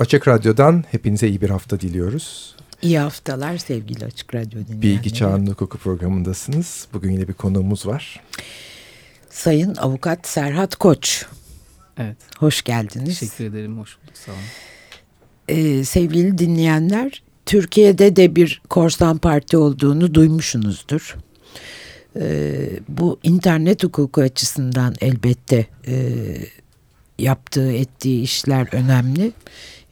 Açık Radyo'dan hepinize iyi bir hafta diliyoruz. İyi haftalar sevgili Açık Radyo dinleyenleri. Bilgi Çağının Hukuku programındasınız. Bugün yine bir konuğumuz var. Sayın Avukat Serhat Koç. Evet. Hoş geldiniz. Teşekkür ederim. Hoş bulduk. Sağ olun. Ee, sevgili dinleyenler, Türkiye'de de bir korsan parti olduğunu duymuşsunuzdur. Ee, bu internet hukuku açısından elbette e, yaptığı ettiği işler önemli.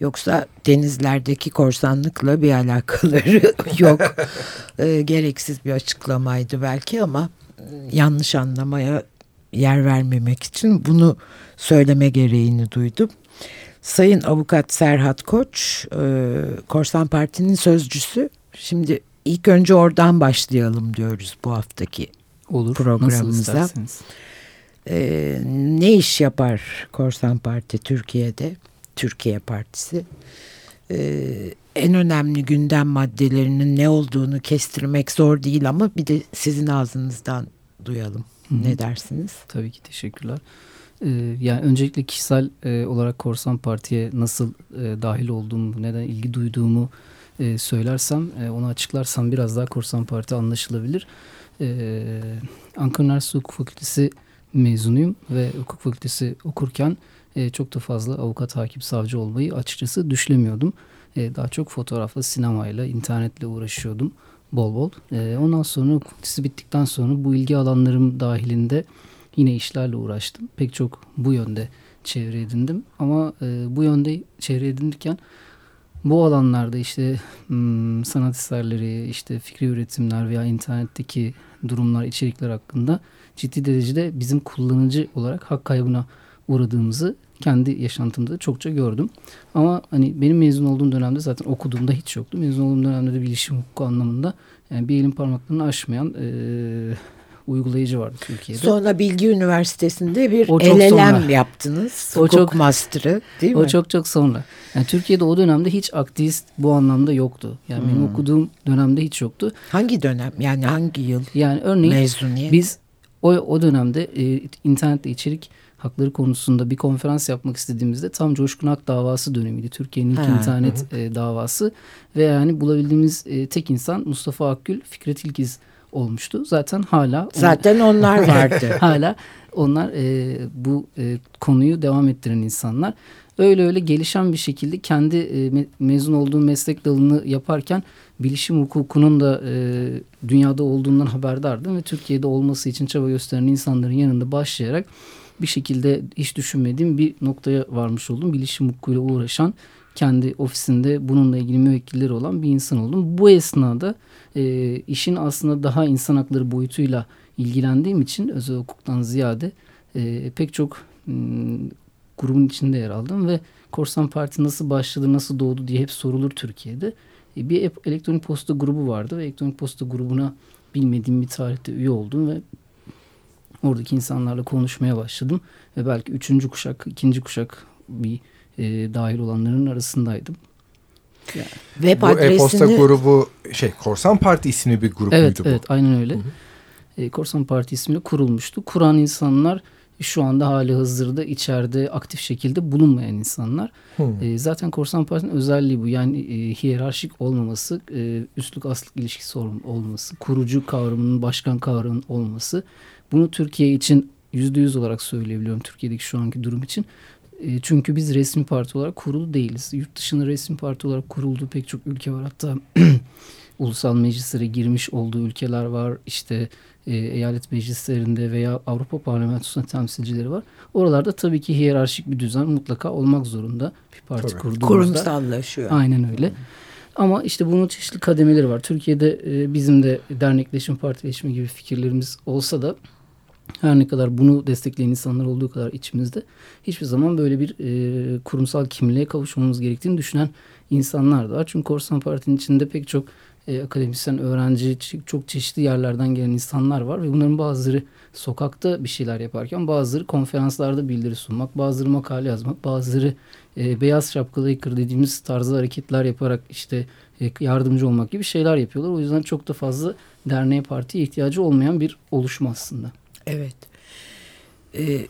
Yoksa denizlerdeki korsanlıkla bir alakaları yok. E, gereksiz bir açıklamaydı belki ama yanlış anlamaya yer vermemek için bunu söyleme gereğini duydum. Sayın Avukat Serhat Koç, e, Korsan Parti'nin sözcüsü. Şimdi ilk önce oradan başlayalım diyoruz bu haftaki Olur. programımıza. Ee, ne iş yapar Korsan Parti Türkiye'de? Türkiye Partisi. Ee, en önemli gündem maddelerinin ne olduğunu kestirmek zor değil ama bir de sizin ağzınızdan duyalım. Hı hı. Ne dersiniz? Tabii ki teşekkürler. Ee, yani öncelikle kişisel e, olarak Korsan Parti'ye nasıl e, dahil olduğumu, neden ilgi duyduğumu e, söylersem, e, onu açıklarsam biraz daha Korsan Parti anlaşılabilir. E, Ankara Üniversitesi Hukuk Fakültesi mezunuyum ve hukuk fakültesi okurken e, çok da fazla avukat, hakim, savcı olmayı açıkçası düşlemiyordum. E, daha çok fotoğrafla, sinemayla, internetle uğraşıyordum bol bol. E, ondan sonra hukuk fakültesi bittikten sonra bu ilgi alanlarım dahilinde yine işlerle uğraştım. Pek çok bu yönde çevre edindim. Ama bu yönde çevre edinirken bu alanlarda işte hmm, sanat eserleri, işte fikri üretimler veya internetteki durumlar, içerikler hakkında ciddi derecede bizim kullanıcı olarak hak kaybına uğradığımızı kendi yaşantımda çokça gördüm. Ama hani benim mezun olduğum dönemde zaten okuduğumda hiç yoktu. Mezun olduğum dönemde de bilişim hukuku anlamında yani bir elin parmaklarını aşmayan e, uygulayıcı vardı Türkiye'de. Sonra Bilgi Üniversitesi'nde bir O LLM yaptınız. O Hukuk çok- master'ı değil o mi? çok çok sonra. Yani Türkiye'de o dönemde hiç aktivist bu anlamda yoktu. Yani benim Hmm. okuduğum dönemde hiç yoktu. Hangi dönem? Yani hangi yıl Yani örneğin mezuniyet? Biz o, o dönemde e, internette içerik hakları konusunda bir konferans yapmak istediğimizde tam Coşkun Ak davası dönemiydi. Türkiye'nin ilk internet e, davası ve yani bulabildiğimiz e, tek insan Mustafa Akgül, Fikret İlkiz olmuştu. Zaten hala Zaten onlar vardı. hala onlar e, bu e, konuyu devam ettiren insanlar. Öyle öyle gelişen bir şekilde kendi e, me- mezun olduğum meslek dalını yaparken bilişim hukukunun da e, dünyada olduğundan haberdardım ve Türkiye'de olması için çaba gösteren insanların yanında başlayarak bir şekilde hiç düşünmediğim bir noktaya varmış oldum. Bilişim hukukuyla uğraşan kendi ofisinde bununla ilgili müvekkilleri olan bir insan oldum. Bu esnada e, işin aslında daha insan hakları boyutuyla ilgilendiğim için özel hukuktan ziyade e, pek çok m, grubun içinde yer aldım ve Korsan Parti nasıl başladı, nasıl doğdu diye hep sorulur Türkiye'de. E, bir elektronik posta grubu vardı ve elektronik posta grubuna bilmediğim bir tarihte üye oldum ve oradaki insanlarla konuşmaya başladım. Ve belki üçüncü kuşak, ikinci kuşak bir e, dahil olanların arasındaydım. Yani, Web Bu e-posta grubu şey Korsan Parti isimli bir grup evet, muydu bu? evet aynen öyle. Hı hı. E, Korsan Parti ismiyle kurulmuştu. Kuran insanlar şu anda hali hazırda içeride aktif şekilde bulunmayan insanlar. Hmm. E, zaten Korsan Parti'nin özelliği bu. Yani e, hiyerarşik olmaması, e, üstlük aslık ilişkisi ol- olması, kurucu kavramının başkan kavramının olması. Bunu Türkiye için yüzde yüz olarak söyleyebiliyorum Türkiye'deki şu anki durum için. E, çünkü biz resmi parti olarak kurulu değiliz. Yurt dışında resmi parti olarak kurulduğu pek çok ülke var. Hatta ulusal meclislere girmiş olduğu ülkeler var. İşte e, eyalet meclislerinde veya Avrupa Parlamentosu'nda temsilcileri var. Oralarda tabii ki hiyerarşik bir düzen mutlaka olmak zorunda. Bir parti Tabii. kurduğumuzda. kurumsallaşıyor. Aynen öyle. Ama işte bunun çeşitli kademeleri var. Türkiye'de e, bizim de dernekleşme, partileşme gibi fikirlerimiz olsa da her ne kadar bunu destekleyen insanlar olduğu kadar içimizde hiçbir zaman böyle bir e, kurumsal kimliğe kavuşmamız gerektiğini düşünen insanlar da var. Çünkü Korsan Parti'nin içinde pek çok e, akademisyen, öğrenci, çok çeşitli yerlerden gelen insanlar var ve bunların bazıları sokakta bir şeyler yaparken bazıları konferanslarda bildiri sunmak, bazıları makale yazmak, bazıları e, beyaz şapkalı hacker dediğimiz tarzda hareketler yaparak işte e, yardımcı olmak gibi şeyler yapıyorlar. O yüzden çok da fazla derneğe partiye ihtiyacı olmayan bir oluşum aslında. Evet. Ee,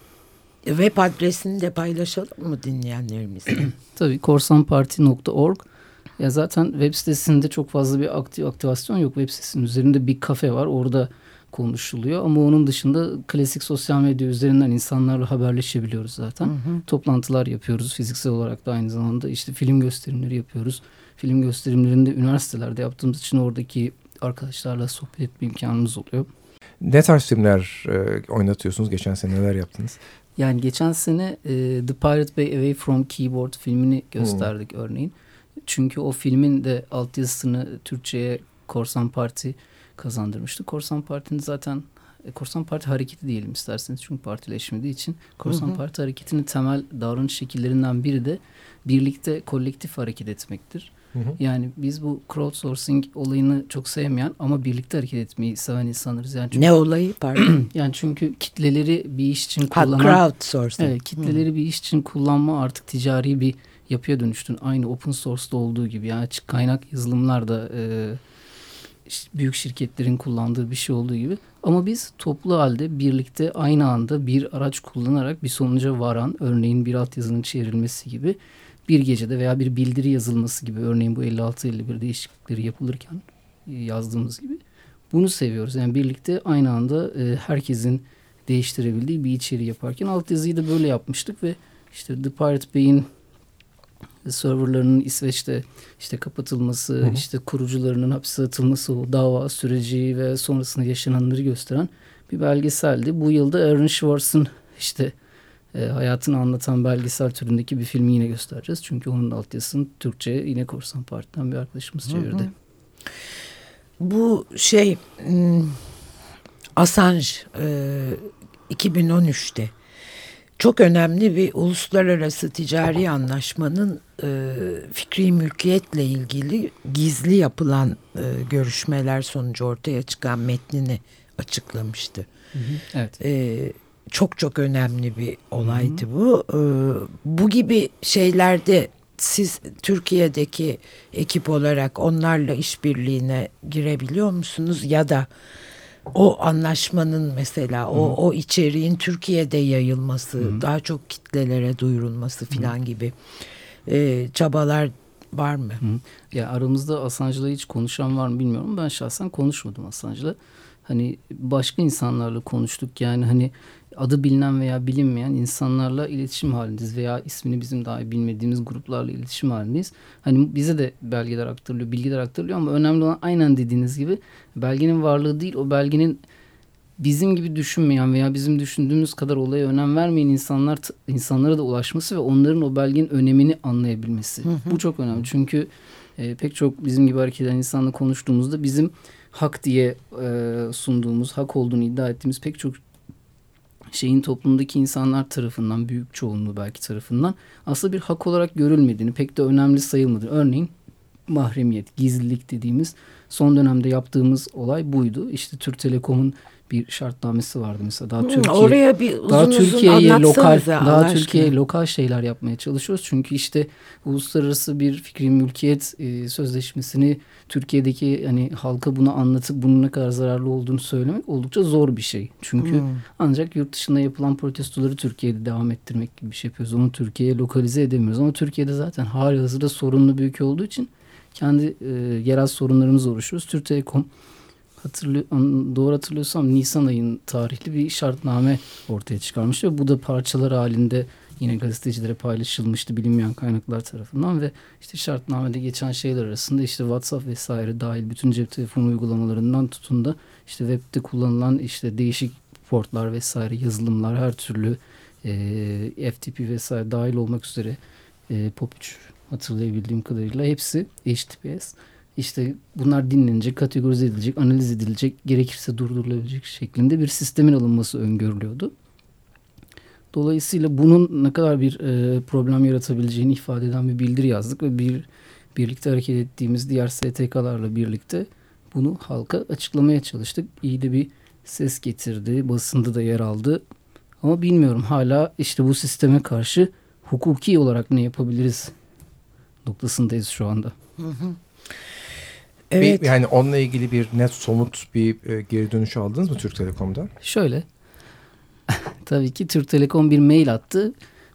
web adresini de paylaşalım mı dinleyenlerimizle? Tabii korsanparti.org ya zaten web sitesinde çok fazla bir aktif aktivasyon yok. Web sitesinin üzerinde bir kafe var. Orada konuşuluyor. Ama onun dışında klasik sosyal medya üzerinden insanlarla haberleşebiliyoruz zaten. Hı hı. Toplantılar yapıyoruz fiziksel olarak da aynı zamanda. işte film gösterimleri yapıyoruz. Film gösterimlerinde üniversitelerde yaptığımız için oradaki arkadaşlarla sohbet etme imkanımız oluyor. Ne tarz filmler e, oynatıyorsunuz? Geçen sene neler yaptınız? Yani geçen sene e, The Pirate Bay Away from Keyboard filmini gösterdik hmm. örneğin. Çünkü o filmin de altyazısını Türkçe'ye Korsan Parti kazandırmıştı. Korsan Parti'nin zaten e, Korsan Parti hareketi diyelim isterseniz çünkü partileşmediği için Korsan hı hı. Parti hareketinin temel davranış şekillerinden biri de birlikte kolektif hareket etmektir. Hı hı. Yani biz bu crowdsourcing olayını çok sevmeyen ama birlikte hareket etmeyi seven insanlarız. Yani çünkü, ne olayı pardon? yani çünkü kitleleri bir iş için kullanan... crowdsourcing. Evet kitleleri hı. bir iş için kullanma artık ticari bir yapıya dönüştün. Aynı open source'da olduğu gibi yani açık kaynak yazılımlar da e, büyük şirketlerin kullandığı bir şey olduğu gibi. Ama biz toplu halde birlikte aynı anda bir araç kullanarak bir sonuca varan örneğin bir altyazının çevrilmesi gibi bir gecede veya bir bildiri yazılması gibi örneğin bu 56-51 değişiklikleri yapılırken e, yazdığımız gibi bunu seviyoruz. Yani birlikte aynı anda e, herkesin değiştirebildiği bir içeriği yaparken altyazıyı da böyle yapmıştık ve işte The Pirate Bay'in serverlarının İsveç'te işte kapatılması, hı hı. işte kurucularının hapse atılması, o dava süreci ve sonrasında yaşananları gösteren bir belgeseldi. Bu yılda Aaron Schwartz'ın işte e, hayatını anlatan belgesel türündeki bir filmi yine göstereceğiz. Çünkü onun altyazısını Türkçe yine Korsan Parti'den bir arkadaşımız çevirdi. Hı hı. Bu şey hmm, Assange e, 2013'te çok önemli bir uluslararası ticari anlaşmanın e, fikri mülkiyetle ilgili gizli yapılan e, görüşmeler sonucu ortaya çıkan metnini açıklamıştı. Hı hı, evet. E, çok çok önemli bir olaydı hı hı. bu. E, bu gibi şeylerde siz Türkiye'deki ekip olarak onlarla işbirliğine girebiliyor musunuz ya da o anlaşmanın mesela o Hı. o içeriğin Türkiye'de yayılması, Hı. daha çok kitlelere duyurulması filan gibi e, çabalar var mı? Hı. Ya aramızda Assange'la hiç konuşan var mı bilmiyorum. Ben şahsen konuşmadım Assange'la. Hani başka insanlarla konuştuk yani hani adı bilinen veya bilinmeyen insanlarla iletişim halindeyiz veya ismini bizim daha bilmediğimiz gruplarla iletişim halindeyiz. Hani bize de belgeler aktarılıyor, bilgiler aktarılıyor ama önemli olan aynen dediğiniz gibi belgenin varlığı değil o belgenin bizim gibi düşünmeyen veya bizim düşündüğümüz kadar olaya önem vermeyen insanlar insanlara da ulaşması ve onların o belgenin önemini anlayabilmesi. Hı hı. Bu çok önemli. Çünkü e, pek çok bizim gibi hareket eden insanla konuştuğumuzda bizim hak diye e, sunduğumuz, hak olduğunu iddia ettiğimiz pek çok şeyin toplumdaki insanlar tarafından, büyük çoğunluğu belki tarafından aslında bir hak olarak görülmediğini, pek de önemli sayılmadığını. Örneğin mahremiyet, gizlilik dediğimiz son dönemde yaptığımız olay buydu. İşte Türk Telekom'un bir şartnamesi vardı mesela. Daha Türkiye oraya bir uzun daha Türkiye'ye lokal daha Türkiye'ye lokal şeyler yapmaya çalışıyoruz. Çünkü işte uluslararası bir fikri mülkiyet e, sözleşmesini Türkiye'deki hani halka bunu anlatıp bunun ne kadar zararlı olduğunu söylemek oldukça zor bir şey. Çünkü hmm. ancak yurt dışında yapılan protestoları Türkiye'de devam ettirmek gibi bir şey yapıyoruz. Onu Türkiye'ye lokalize edemiyoruz. Ama Türkiye'de zaten hali hazırda sorunlu bir ülke olduğu için kendi e, yerel sorunlarımız oluşuyoruz. Türk Telekom hatırlıyor, doğru hatırlıyorsam Nisan ayın tarihli bir şartname ortaya çıkarmıştı. Ve bu da parçalar halinde yine gazetecilere paylaşılmıştı bilinmeyen kaynaklar tarafından ve işte şartnamede geçen şeyler arasında işte WhatsApp vesaire dahil bütün cep telefonu uygulamalarından tutun da işte webde kullanılan işte değişik portlar vesaire yazılımlar her türlü e, FTP vesaire dahil olmak üzere e, POP3 hatırlayabildiğim kadarıyla hepsi HTTPS işte bunlar dinlenecek, kategorize edilecek, analiz edilecek, gerekirse durdurulabilecek şeklinde bir sistemin alınması öngörülüyordu. Dolayısıyla bunun ne kadar bir e, problem yaratabileceğini ifade eden bir bildiri yazdık ve bir birlikte hareket ettiğimiz diğer STK'larla birlikte bunu halka açıklamaya çalıştık. İyi de bir ses getirdi, basında da yer aldı. Ama bilmiyorum hala işte bu sisteme karşı hukuki olarak ne yapabiliriz noktasındayız şu anda. Hı hı. Evet. Bir, yani onunla ilgili bir net somut bir e, geri dönüş aldınız mı Türk Telekom'dan? Şöyle. tabii ki Türk Telekom bir mail attı.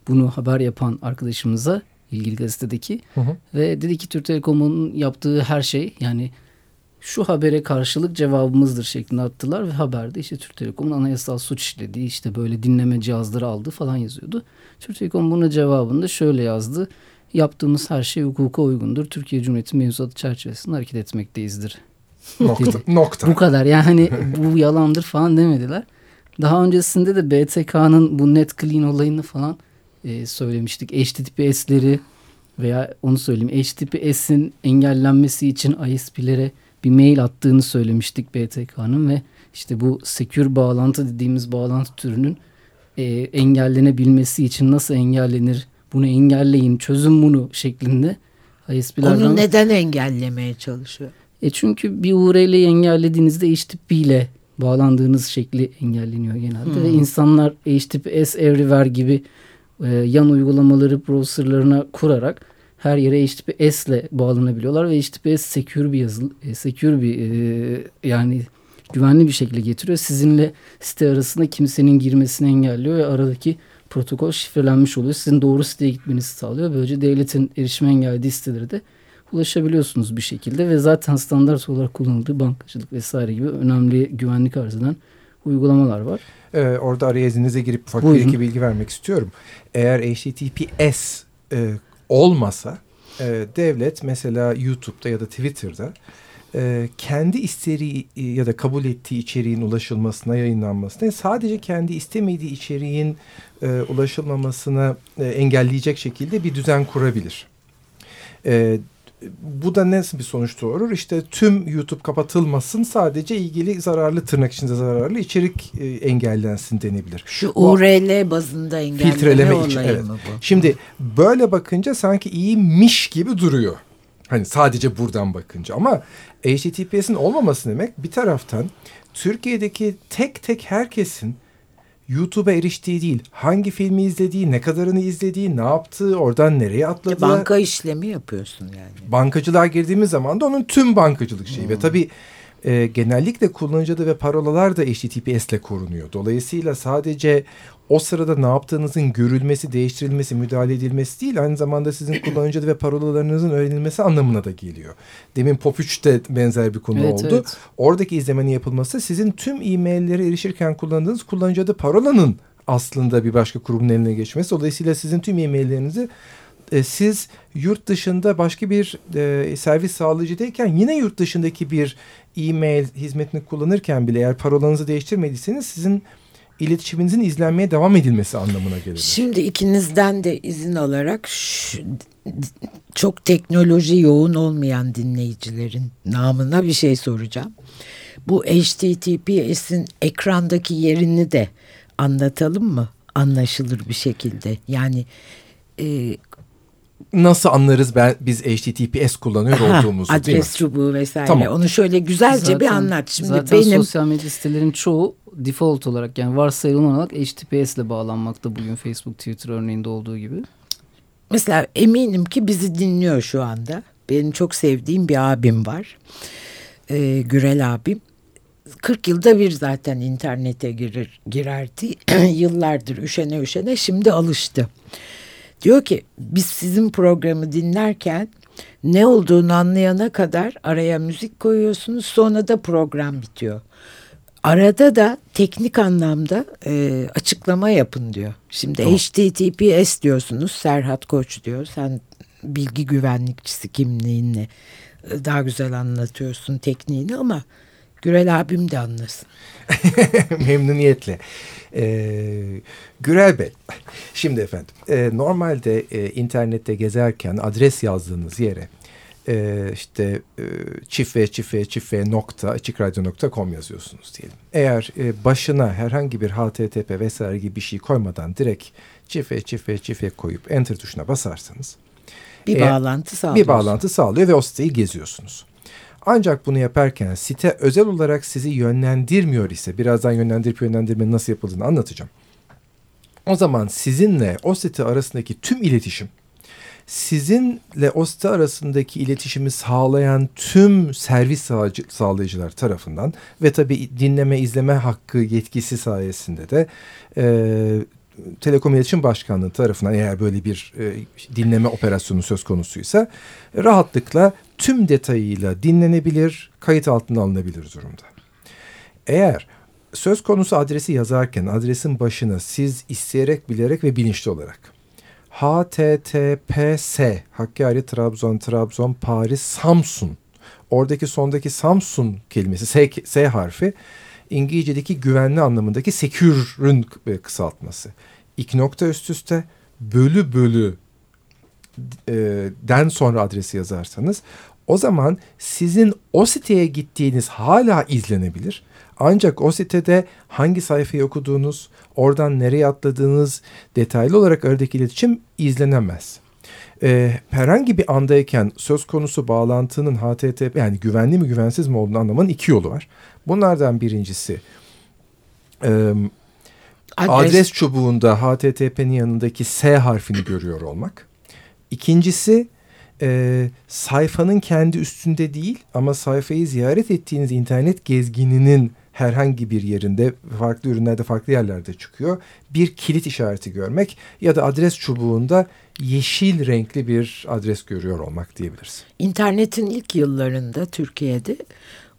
Bunu haber yapan arkadaşımıza ilgili gazetedeki hı hı. ve dedi ki Türk Telekom'un yaptığı her şey yani şu habere karşılık cevabımızdır şeklinde attılar ve haberde işte Türk Telekom'un anayasal suç işlediği işte böyle dinleme cihazları aldı falan yazıyordu. Türk Telekom buna cevabında şöyle yazdı. Yaptığımız her şey hukuka uygundur. Türkiye Cumhuriyeti mevzuatı çerçevesinde hareket etmekteyizdir. Nokta. nokta. Bu kadar yani bu yalandır falan demediler. Daha öncesinde de BTK'nın bu net clean olayını falan e, söylemiştik. HTTPS'leri veya onu söyleyeyim HTTPS'in engellenmesi için ISP'lere bir mail attığını söylemiştik BTK'nın ve işte bu secure bağlantı dediğimiz bağlantı türünün e, engellenebilmesi için nasıl engellenir bunu engelleyin çözün bunu şeklinde ISP'lerden... Onu neden engellemeye çalışıyor? E çünkü bir URL'yi engellediğinizde HTTP ile bağlandığınız şekli engelleniyor genelde hmm. ve insanlar HTTPS Everywhere gibi e, yan uygulamaları browserlarına kurarak her yere HTTPS ile bağlanabiliyorlar ve HTTPS secure bir yazılı, e, secure bir e, yani güvenli bir şekilde getiriyor. Sizinle site arasında kimsenin girmesini engelliyor ve aradaki protokol şifrelenmiş oluyor. Sizin doğru siteye gitmenizi sağlıyor. Böylece devletin erişime engellediği sitelere de ulaşabiliyorsunuz bir şekilde ve zaten standart olarak kullanıldığı bankacılık vesaire gibi önemli güvenlik arz eden uygulamalar var. Ee, orada araya izninize girip ufak bir iki bilgi vermek istiyorum. Eğer HTTPS e, olmasa e, devlet mesela YouTube'da ya da Twitter'da e, kendi istediği ya da kabul ettiği içeriğin ulaşılmasına, yayınlanmasına sadece kendi istemediği içeriğin e, ulaşılmamasına e, engelleyecek şekilde bir düzen kurabilir. E, bu da nasıl bir sonuç doğurur? İşte tüm YouTube kapatılmasın sadece ilgili zararlı tırnak içinde zararlı içerik e, engellensin denebilir. Şu URL bazında engelleme filtreleme için, evet. mı bu? Şimdi böyle bakınca sanki iyiymiş gibi duruyor. Hani sadece buradan bakınca ama HTTPS'in olmaması demek bir taraftan Türkiye'deki tek tek herkesin YouTube'a eriştiği değil, hangi filmi izlediği, ne kadarını izlediği, ne yaptığı, oradan nereye atladığı. Banka işlemi yapıyorsun yani. Bankacılığa girdiğimiz zaman da onun tüm bankacılık şeyi hmm. ve tabii e, genellikle kullanıcı adı ve parolalar da HTTPS ile korunuyor. Dolayısıyla sadece o sırada ne yaptığınızın görülmesi, değiştirilmesi, müdahale edilmesi değil aynı zamanda sizin kullanıcı adı ve parolalarınızın öğrenilmesi anlamına da geliyor. Demin Pop 3'te benzer bir konu evet, oldu. Evet. Oradaki izlemenin yapılması sizin tüm e-maillere erişirken kullandığınız kullanıcı adı parolanın aslında bir başka kurumun eline geçmesi. Dolayısıyla sizin tüm e-maillerinizi e, siz yurt dışında başka bir e, servis sağlayıcıdayken yine yurt dışındaki bir e-mail hizmetini kullanırken bile eğer parolanızı değiştirmediyseniz sizin iletişiminizin izlenmeye devam edilmesi anlamına gelir. Şimdi ikinizden de izin alarak şu, çok teknoloji yoğun olmayan dinleyicilerin namına bir şey soracağım. Bu HTTPS'in ekrandaki yerini de anlatalım mı? Anlaşılır bir şekilde. Yani e, nasıl anlarız ben biz HTTPS kullanıyor Aha, olduğumuzu adres değil mi? Adres çubuğu vesaire. Tamam. Onu şöyle güzelce zaten, bir anlat. Şimdi zaten benim sosyal medya sitelerin çoğu default olarak yani varsayılan olarak HTTPS ile bağlanmakta bugün Facebook, Twitter örneğinde olduğu gibi. Mesela eminim ki bizi dinliyor şu anda. Benim çok sevdiğim bir abim var. Ee, Gürel abim. 40 yılda bir zaten internete girer, girerdi. Yıllardır üşene üşene şimdi alıştı. Diyor ki biz sizin programı dinlerken ne olduğunu anlayana kadar araya müzik koyuyorsunuz sonra da program bitiyor. Arada da teknik anlamda e, açıklama yapın diyor. Şimdi tamam. HTTPS diyorsunuz Serhat Koç diyor. Sen bilgi güvenlikçisi kimliğinle e, daha güzel anlatıyorsun tekniğini ama Gürel abim de anlasın. Memnuniyetle. Ee, Gürel Bey, şimdi efendim e, normalde e, internette gezerken adres yazdığınız yere e, işte e, çift çift çift nokta açıkradyo.com yazıyorsunuz diyelim. Eğer e, başına herhangi bir HTTP vesaire gibi bir şey koymadan direkt çift çift çift koyup enter tuşuna basarsanız bir e, bağlantı sağlıyor. Bir bağlantı sağlıyor ve o siteyi geziyorsunuz. Ancak bunu yaparken site özel olarak sizi yönlendirmiyor ise birazdan yönlendirip yönlendirmenin nasıl yapıldığını anlatacağım. O zaman sizinle o site arasındaki tüm iletişim sizinle o site arasındaki iletişimi sağlayan tüm servis sağlayıcılar tarafından ve tabii dinleme izleme hakkı yetkisi sayesinde de e, Telekom İletişim Başkanlığı tarafından eğer böyle bir e, dinleme operasyonu söz konusuysa rahatlıkla tüm detayıyla dinlenebilir, kayıt altına alınabilir durumda. Eğer söz konusu adresi yazarken adresin başına siz isteyerek, bilerek ve bilinçli olarak HTTPS Hakkari Trabzon Trabzon Paris Samsun oradaki sondaki Samsun kelimesi S, S harfi İngilizce'deki güvenli anlamındaki secure'ün e, kısaltması. İki nokta üst üste bölü bölü e, den sonra adresi yazarsanız o zaman sizin o siteye gittiğiniz hala izlenebilir. Ancak o sitede hangi sayfayı okuduğunuz, oradan nereye atladığınız detaylı olarak aradaki iletişim izlenemez. Ee, herhangi bir andayken söz konusu bağlantının HTTP yani güvenli mi güvensiz mi olduğunu anlamanın iki yolu var. Bunlardan birincisi e, adres. adres çubuğunda HTTP'nin yanındaki S harfini görüyor olmak. İkincisi e, sayfanın kendi üstünde değil ama sayfayı ziyaret ettiğiniz internet gezgininin herhangi bir yerinde farklı ürünlerde farklı yerlerde çıkıyor. Bir kilit işareti görmek ya da adres çubuğunda yeşil renkli bir adres görüyor olmak diyebiliriz. İnternetin ilk yıllarında Türkiye'de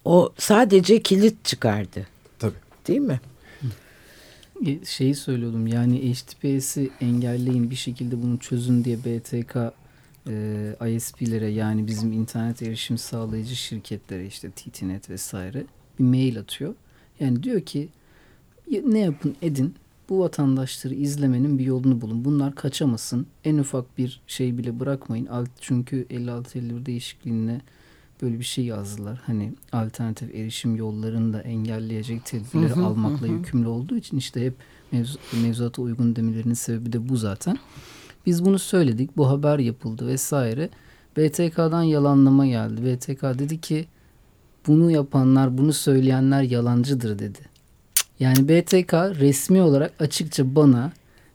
o sadece kilit çıkardı. Tabii. Değil mi? E, şeyi söylüyordum yani HTTPS'i engelleyin bir şekilde bunu çözün diye BTK e, ISP'lere yani bizim internet erişim sağlayıcı şirketlere işte TTNet vesaire bir mail atıyor. Yani diyor ki ne yapın edin bu vatandaşları izlemenin bir yolunu bulun. Bunlar kaçamasın. En ufak bir şey bile bırakmayın. Çünkü 56-51 değişikliğine böyle bir şey yazdılar. Hani alternatif erişim yollarını da engelleyecek tedbirleri almakla yükümlü olduğu için işte hep mevzu, mevzuata uygun demelerinin sebebi de bu zaten. Biz bunu söyledik. Bu haber yapıldı vesaire. BTK'dan yalanlama geldi. BTK dedi ki bunu yapanlar, bunu söyleyenler yalancıdır dedi. Yani BTK resmi olarak açıkça bana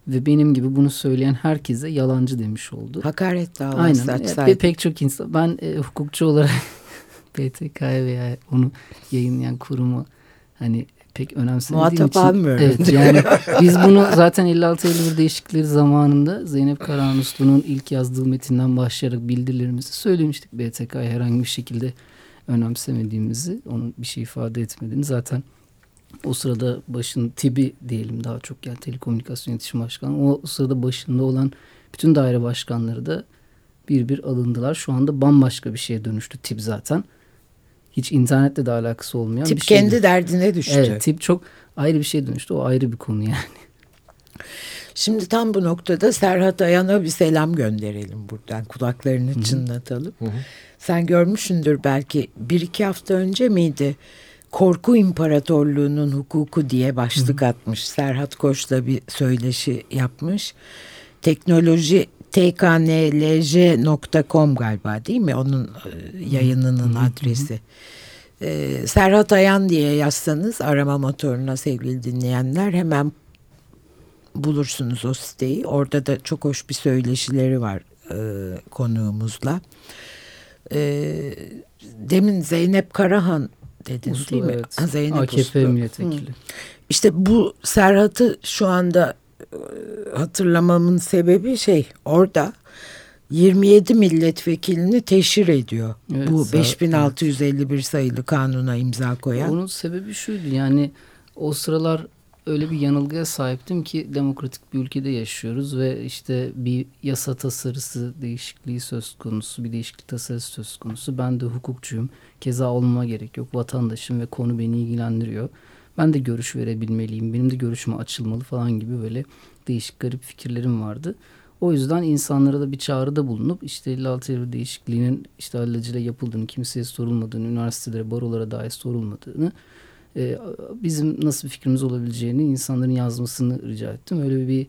ve benim gibi bunu söyleyen herkese yalancı demiş oldu. Hakaret davası Aynen. açsaydı. Pek çok insan. Ben e, hukukçu olarak BTK'ya veya onu yayınlayan kurumu hani pek önemsemediğim Muhatap için. almıyorum. Evet yani biz bunu zaten 56-51 değişiklikleri zamanında Zeynep Karahan Uslu'nun ilk yazdığı metinden başlayarak bildirilerimizi söylemiştik. BTK'ya herhangi bir şekilde önemsemediğimizi, onun bir şey ifade etmediğini zaten o sırada başın TİB'i diyelim daha çok yani Telekomünikasyon İletişim Başkanı o sırada başında olan bütün daire başkanları da bir bir alındılar. Şu anda bambaşka bir şeye dönüştü tip zaten. Hiç internetle de alakası olmayan tip bir şey. Tip kendi derdine düştü. Evet tip çok ayrı bir şey dönüştü. O ayrı bir konu yani. Şimdi tam bu noktada Serhat Ayan'a bir selam gönderelim buradan. Kulaklarını Hı-hı. çınlatalım. Hı-hı. Sen görmüşsündür belki bir iki hafta önce miydi? Korku İmparatorluğu'nun hukuku diye başlık Hı-hı. atmış. Serhat Koç'la bir söyleşi yapmış. Teknoloji tknlj.com galiba değil mi? Onun e, yayınının adresi. Ee, Serhat Ayan diye yazsanız arama motoruna sevgili dinleyenler hemen bulursunuz o siteyi. Orada da çok hoş bir söyleşileri var e, konuğumuzla. E, demin Zeynep Karahan dedin Uslu, değil mi? Evet. Zeynep AKP Uslu. milletvekili. Hı. İşte bu Serhat'ı şu anda e, hatırlamamın sebebi şey orada 27 milletvekilini teşhir ediyor. Evet, bu 5651 evet. sayılı kanuna imza koyan. Onun sebebi şuydu yani o sıralar öyle bir yanılgıya sahiptim ki demokratik bir ülkede yaşıyoruz ve işte bir yasa tasarısı değişikliği söz konusu, bir değişiklik tasarısı söz konusu. Ben de hukukçuyum. Keza olmama gerek yok. Vatandaşım ve konu beni ilgilendiriyor. Ben de görüş verebilmeliyim. Benim de görüşüme açılmalı falan gibi böyle değişik garip fikirlerim vardı. O yüzden insanlara da bir çağrıda bulunup işte 56 Eylül değişikliğinin işte hallacıyla yapıldığını, kimseye sorulmadığını, üniversitelere, barolara dair sorulmadığını e, bizim nasıl bir fikrimiz olabileceğini insanların yazmasını rica ettim. Öyle bir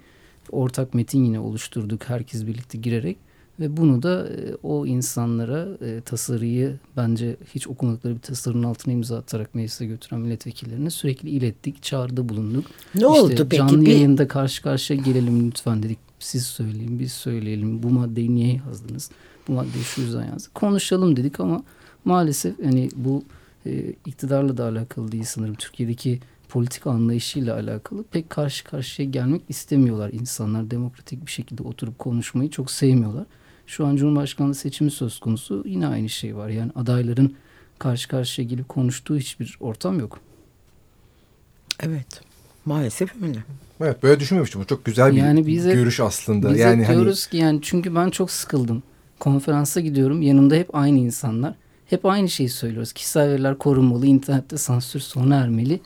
ortak metin yine oluşturduk herkes birlikte girerek ve bunu da e, o insanlara e, tasarıyı bence hiç okumadıkları bir tasarının altına imza atarak meclise götüren milletvekillerine sürekli ilettik, çağrıda bulunduk. Ne işte oldu peki? Canlı yayında karşı karşıya gelelim lütfen dedik siz söyleyin, biz söyleyelim. Bu maddeyi niye yazdınız? Bu maddeyi şu yüzden yazdık. Konuşalım dedik ama maalesef hani bu e, iktidarla da alakalı değil sanırım. Türkiye'deki politik anlayışıyla alakalı pek karşı karşıya gelmek istemiyorlar insanlar. Demokratik bir şekilde oturup konuşmayı çok sevmiyorlar. Şu an Cumhurbaşkanlığı seçimi söz konusu yine aynı şey var. Yani adayların karşı karşıya gelip konuştuğu hiçbir ortam yok. Evet. Maalesef öyle. Evet böyle düşünmemiştim. Bu çok güzel bir yani biz görüş aslında. Biz yani hani diyoruz hani... ki yani çünkü ben çok sıkıldım. Konferansa gidiyorum. Yanımda hep aynı insanlar. Hep aynı şeyi söylüyoruz. Kişisel veriler korunmalı, internette sansür sona ermeli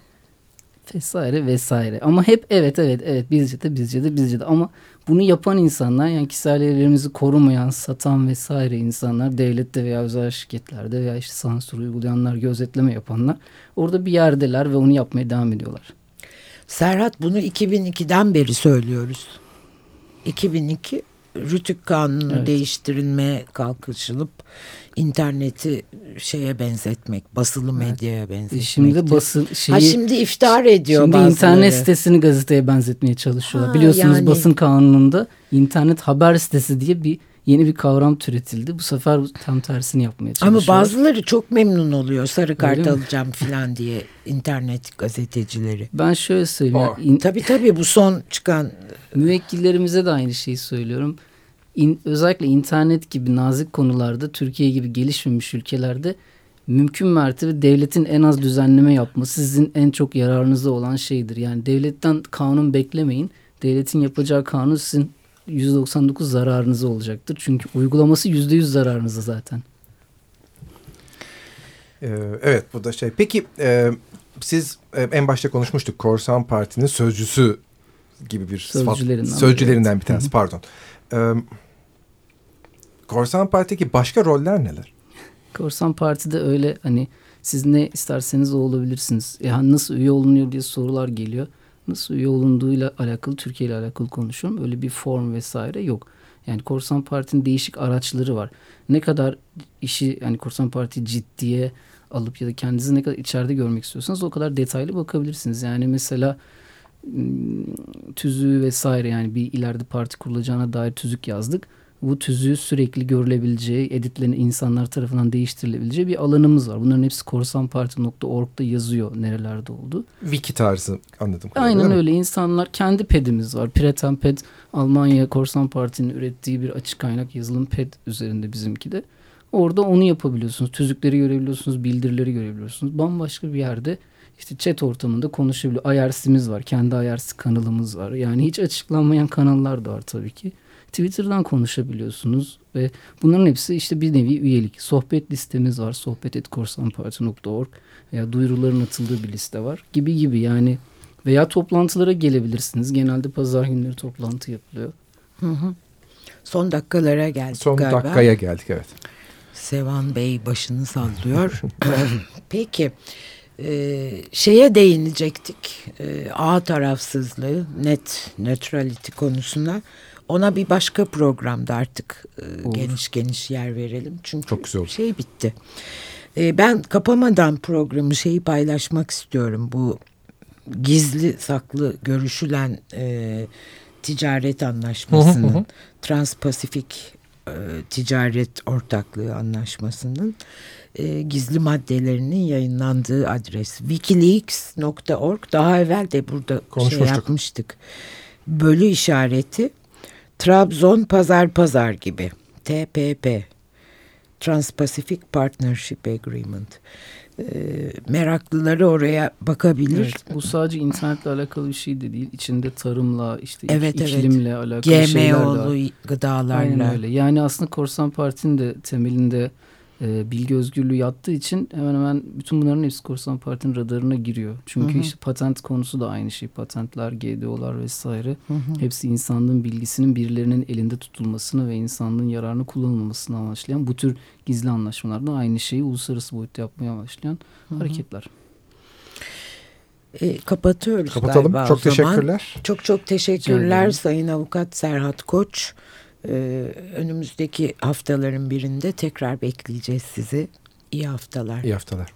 vesaire vesaire. Ama hep evet evet evet bizce de bizce de bizce de ama bunu yapan insanlar yani kişisel verilerimizi korumayan, satan vesaire insanlar devlette veya özel şirketlerde veya işte sansür uygulayanlar, gözetleme yapanlar orada bir yerdeler ve onu yapmaya devam ediyorlar. Serhat bunu 2002'den beri söylüyoruz. 2002 Rütük Kanunu evet. değiştirilmeye kalkışılıp interneti şeye benzetmek, basılı medyaya evet. benzetmek. Şimdi basın şeyi, ha şimdi iftar ediyor Şimdi bazıları. internet sitesini gazeteye benzetmeye çalışıyorlar. Ha, Biliyorsunuz yani, basın kanununda internet haber sitesi diye bir yeni bir kavram türetildi. Bu sefer tam tersini yapmaya çalışıyorlar. Ama bazıları çok memnun oluyor. Sarı kart alacağım falan diye internet gazetecileri. Ben şöyle söyleyeyim. Oh. In... Tabii tabii bu son çıkan. Müvekkillerimize de aynı şeyi söylüyorum in, özellikle internet gibi nazik konularda Türkiye gibi gelişmemiş ülkelerde mümkün mertebe devletin en az düzenleme yapması sizin en çok yararınıza olan şeydir. Yani devletten kanun beklemeyin. Devletin yapacağı kanun sizin 199 zararınıza olacaktır. Çünkü uygulaması %100 zararınıza zaten. Ee, evet bu da şey. Peki e, siz e, en başta konuşmuştuk. Korsan Parti'nin sözcüsü gibi bir sözcülerinden, sıfat, sözcülerinden evet. bir tanesi pardon. Ee, Korsan Parti'deki başka roller neler? Korsan Parti'de öyle hani siz ne isterseniz o olabilirsiniz. Yani nasıl üye olunuyor diye sorular geliyor. Nasıl üye olunduğuyla alakalı Türkiye ile alakalı konuşuyorum. Öyle bir form vesaire yok. Yani Korsan Parti'nin değişik araçları var. Ne kadar işi yani Korsan Parti ciddiye alıp ya da kendinizi ne kadar içeride görmek istiyorsanız o kadar detaylı bakabilirsiniz. Yani mesela tüzüğü vesaire yani bir ileride parti kurulacağına dair tüzük yazdık bu tüzüğü sürekli görülebileceği, editlerin insanlar tarafından değiştirilebileceği bir alanımız var. Bunların hepsi korsanparti.org'da yazıyor nerelerde oldu. Wiki tarzı anladım. Aynen öyle. İnsanlar kendi pedimiz var. Pireten Ped Almanya Korsan Parti'nin ürettiği bir açık kaynak yazılım ped üzerinde bizimki de. Orada onu yapabiliyorsunuz. Tüzükleri görebiliyorsunuz, bildirileri görebiliyorsunuz. Bambaşka bir yerde işte chat ortamında konuşabiliyor. IRC'miz var. Kendi IRC kanalımız var. Yani hiç açıklanmayan kanallar da var tabii ki. Twitter'dan konuşabiliyorsunuz ve bunların hepsi işte bir nevi üyelik. Sohbet listemiz var. sohbet.korsanparti.org veya duyuruların atıldığı bir liste var gibi gibi yani veya toplantılara gelebilirsiniz. Genelde pazar günleri toplantı yapılıyor. Hı hı. Son dakikalara geldik Son galiba. dakikaya geldik evet. Sevan Bey başını sallıyor. Peki e, şeye değinecektik. E, ağ tarafsızlığı, net neutrality konusuna. Ona bir başka programda artık e, geniş geniş yer verelim. Çünkü Çok güzel olur. şey bitti. E, ben kapamadan programı şeyi paylaşmak istiyorum. Bu gizli saklı görüşülen e, ticaret anlaşmasının Transpasifik e, ticaret ortaklığı anlaşmasının e, gizli maddelerinin yayınlandığı adres wikileaks.org daha evvel de burada şey yapmıştık. Bölü işareti Trabzon Pazar Pazar gibi TPP Trans-Pacific Partnership Agreement e, meraklıları oraya bakabilir. Evet, bu sadece internetle alakalı bir şey de değil. İçinde tarımla, işte evet, iklimle evet. alakalı GMO'lu şeyler de var. gıdalarla. Aynen öyle. Yani aslında Korsan Parti'nin de temelinde e, bilgi özgürlüğü yattığı için hemen hemen bütün bunların hepsi Korsan Parti'nin radarına giriyor. Çünkü hı hı. işte patent konusu da aynı şey. Patentler, GDO'lar vesaire hı hı. hepsi insanlığın bilgisinin birilerinin elinde tutulmasını ve insanlığın yararını kullanılmasını amaçlayan bu tür gizli anlaşmalarda aynı şeyi uluslararası boyutta yapmaya amaçlayan hı hı. hareketler. E, kapatıyoruz Kapatalım. galiba Çok teşekkürler. Çok çok teşekkürler Sayın Avukat Serhat Koç. Ee, önümüzdeki haftaların birinde tekrar bekleyeceğiz sizi. İyi haftalar. İyi haftalar.